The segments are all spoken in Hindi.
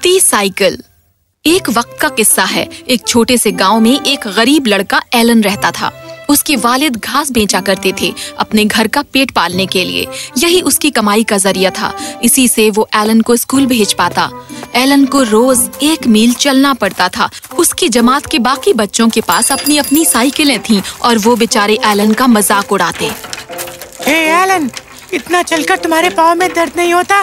उड़ती साइकिल। एक वक्त का किस्सा है। एक छोटे से गाँव में एक गरीब लड़का एलन रहता था। उसके वालिद घास बेचा करते थे अपने घर का पेट पालने के लिए। यही उसकी कमाई का ज़रिया था। इसी से वो एलन को स्कूल भेज पाता। एलन को रोज एक मील चलना पड़ता था। उसकी जमात के बाकी बच्चों के पास अपनी अपनी साइकिलें थीं और वो बेचारे एलन का मज़ाक उड़ाते। हे एलन इतना चलकर तुम्हारे पाँव में दर्द नहीं होता?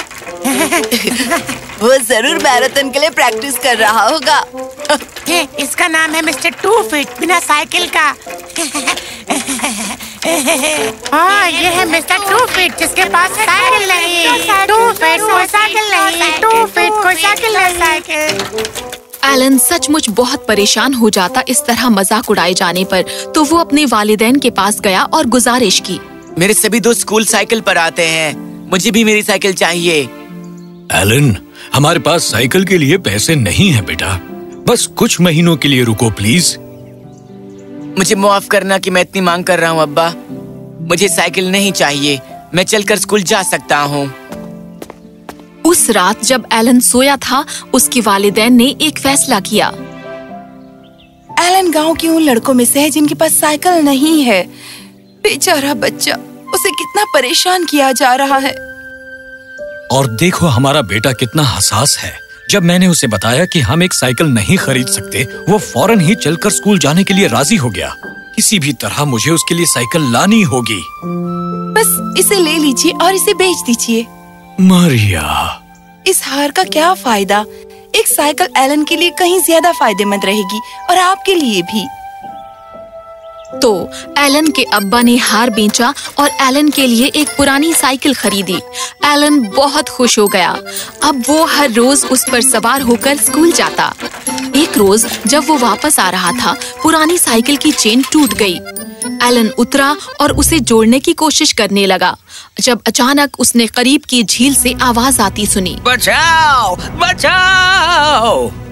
वो ज़रूर मैराथन के लिए प्रैक्टिस कर रहा होगा। हे इसका नाम है मिस्टर टू फिट बिना साइकिल का। हाँ ये है मिस्टर टू फिट जिसके पास साइकिल नहीं टू फिट कोई साइकिल नहीं टू फिट कोई साइकिल नहीं साइकिल एलन सचमुच बहुत परेशान हो जाता इस तरह मज़ाक उड़ाए जाने पर। तो वो अपने वालिदैन के पास गया और गुजारिश की। मेरे सभी दोस्त स्कूल साइकिल पर आते हैं। मुझे भी मेरी साइकिल चाहिए। एलन हमारे पास साइकिल के लिए पैसे नहीं है बेटा। बस कुछ महीनों के लिए रुको प्लीज़। मुझे माफ़ करना कि मैं इतनी मांग कर रहा हूँ अब्बा। मुझे साइकिल नहीं चाहिए। मैं चलकर स्कूल जा सकता हूँ। उस रात जब एलन सोया था उसके वालिदैन ने एक फैसला किया। एलन गाँव के उन लड़कों में से है जिनके पास साइकिल नहीं है। बेचारा बच्चा उसे कितना परेशान किया जा रहा है। और देखो हमारा बेटा कितना हसास है। जब मैंने उसे बताया कि हम एक साइकिल नहीं खरीद सकते वो फ़ौरन ही चलकर स्कूल जाने के लिए राज़ी हो गया। किसी भी तरह मुझे उसके लिए साइकिल लानी होगी। बस इसे ले लीजिए और इसे बेच दीजिए। मारिया। इस हार का क्या फ़ायदा? एक साइकिल एलन के लिए कहीं ज़्यादा फ़ायदेमंद रहेगी और आपके लिए भी। तो एलन के अब्बा ने हार बेचा और एलन के लिए एक पुरानी साइकिल खरीदी। एलन बहुत खुश हो गया। अब वो हर रोज उस पर सवार होकर स्कूल जाता। एक रोज जब वो वापस आ रहा था, पुरानी साइकिल की चेन टूट गई। एलन उतरा और उसे जोड़ने की कोशिश करने लगा। जब अचानक उसने करीब की झील से आवाज़ आती सुनी। बचाओ बचाओ!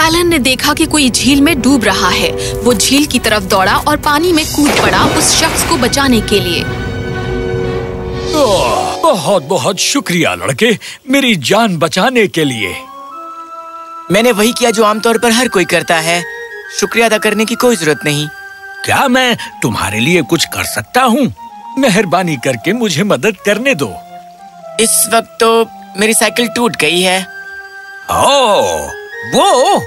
एलन ने देखा कि कोई झील में डूब रहा है। वो झील की तरफ़ दौड़ा और पानी में कूद पड़ा उस शख्स को बचाने के लिए। ओह, बहुत बहुत शुक्रिया लड़के मेरी जान बचाने के लिए। मैंने वही किया जो आमतौर पर हर कोई करता है। शुक्रिया अदा करने की कोई ज़रूरत नहीं। क्या मैं तुम्हारे लिए कुछ कर सकता हूँ? मेहरबानी करके मुझे मदद करने दो। इस वक्त तो मेरी साइकिल टूट गई है। ओ, वो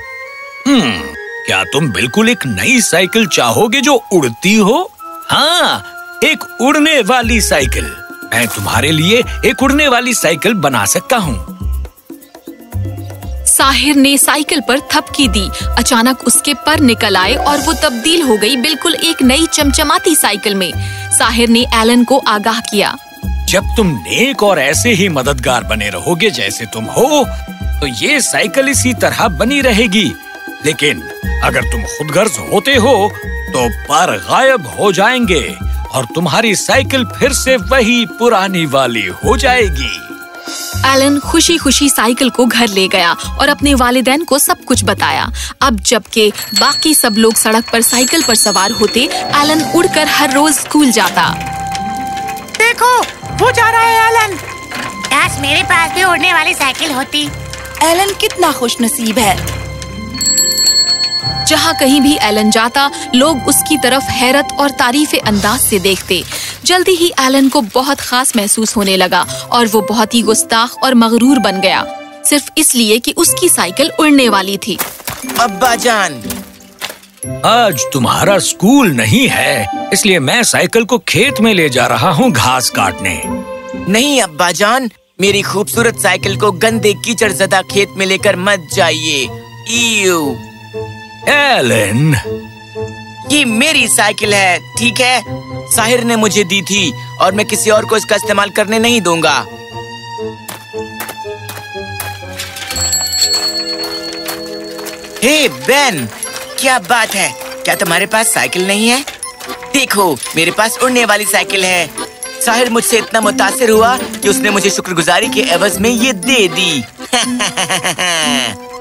हम्म क्या तुम बिल्कुल एक नई साइकिल चाहोगे जो उड़ती हो? हाँ एक उड़ने वाली साइकिल। मैं तुम्हारे लिए एक उड़ने वाली साइकिल बना सकता हूँ। साहिर ने साइकिल पर थपकी दी। अचानक उसके पर निकल आए और वो तब्दील हो गई बिल्कुल एक नई चमचमाती साइकिल में। साहिर ने एलन को आगाह किया। जब तुम नेक और ऐसे ही मददगार बने रहोगे जैसे तुम हो तो ये साइकिल इसी तरह बनी रहेगी। लेकिन अगर तुम खुदगर्ज होते हो तो पर गायब हो जाएँगे और तुम्हारी साइकिल फिर से वही पुरानी वाली हो जाएगी। एलन खुशी खुशी साइकिल को घर ले गया और अपने वालिदैन को सब कुछ बताया। अब जबकि बाकी सब लोग सड़क पर साइकिल पर सवार होते एलन उड़कर हर रोज स्कूल जाता। देखो वो जा रहा है एलन। काश मेरे पास भी उड़ने वाली साइकिल होती। एलन कितना खुशनसीब है। जहाँ कहीं भी एलन जाता लोग उसकी तरफ़ हैरत और तारीफ़ अंदाज से देखते। जल्दी ही एलन को बहुत खास महसूस होने लगा और वो बहुत ही गुस्ताख और मगरूर बन गया। सिर्फ़ इसलिए कि उसकी साइकिल उड़ने वाली थी। अब्बा जान। आज तुम्हारा स्कूल नहीं है इसलिए मैं साइकिल को खेत में ले जा रहा हूँ घास काटने। नहीं अब्बा जान मेरी खूबसूरत साइकिल को गंदे कीचड़ जदा खेत में लेकर मत जाइए। एलन। ये मेरी साइकिल है ठीक है? साहिर ने मुझे दी थी और मैं किसी और को इसका इस्तेमाल करने नहीं दूँगा। हे बेन क्या बात है? क्या तुम्हारे पास साइकिल नहीं है? देखो मेरे पास उड़ने वाली साइकिल है। साहिर मुझसे इतना मुतासिर हुआ कि उसने मुझे शुक्रगुजारी के एवज में ये दे दी।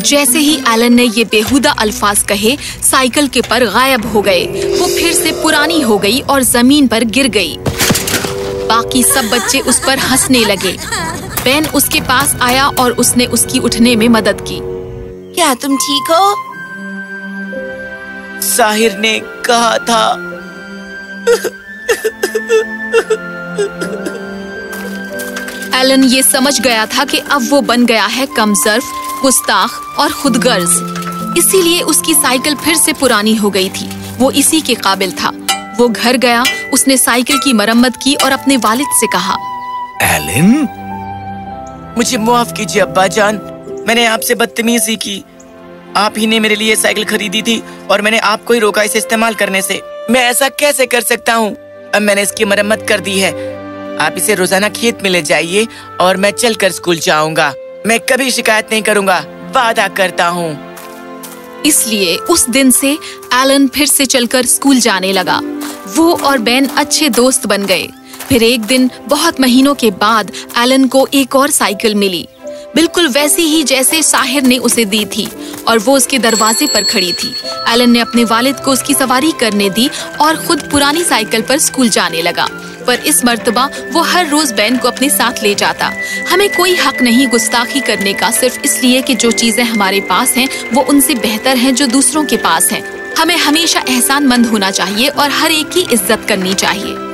जैसे ही एलन ने ये बेहुदा अल्फाज कहे साइकिल के पर गायब हो गए। वो फिर से पुरानी हो गई और ज़मीन पर गिर गई। बाकी सब बच्चे उस पर हंसने लगे। बेन उसके पास आया और उसने उसकी उठने में मदद की। क्या तुम ठीक हो? साहिर ने कहा था एलन ये समझ गया था कि अब वो बन गया है कमजर्फ, गुस्ताख और खुदगर्ज। इसीलिए उसकी साइकिल फिर से पुरानी हो गई थी। वो इसी के काबिल था। वो घर गया, उसने साइकिल की मरम्मत की और अपने वालिद से कहा, एलन, मुझे माफ़ कीजिए अब्बा जान। मैंने आपसे बदतमीजी की। आप ही ने मेरे लिए साइकिल खरीदी थी और मैंने आपको ही रोका इसे इस्तेमाल करने से। मैं ऐसा कैसे कर सकता हूँ? मैंने इसकी मरम्मत कर दी है। आप इसे रोज़ाना खेत में ले जाइए और मैं चलकर स्कूल जाऊँगा। मैं कभी शिकायत नहीं करूँगा। वादा करता हूँ। इसलिए उस दिन से एलन फिर से चलकर स्कूल जाने लगा। वो और बेन अच्छे दोस्त बन गए। फिर एक दिन बहुत महीनों के बाद एलन को एक और साइकिल मिली। बिल्कुल वैसी ही जैसे साहिर ने उसे दी थी और वो उसके दरवाजे पर खड़ी थी। एलन ने अपने वालिद को उसकी सवारी करने दी और खुद पुरानी साइकिल पर स्कूल जाने लगा। पर इस मर्तबा वो हर रोज बैन को अपने साथ ले जाता। हमें कोई हक नहीं गुस्ताखी करने का, सिर्फ़ इसलिए कि जो चीज़ें हमारे पास हैं, वो उनसे बेहतर हैं जो दूसरों के पास हैं। हमें हमेशा एहसान मंद होना चाहिए और हर एक की इज़्ज़त करनी चाहिए।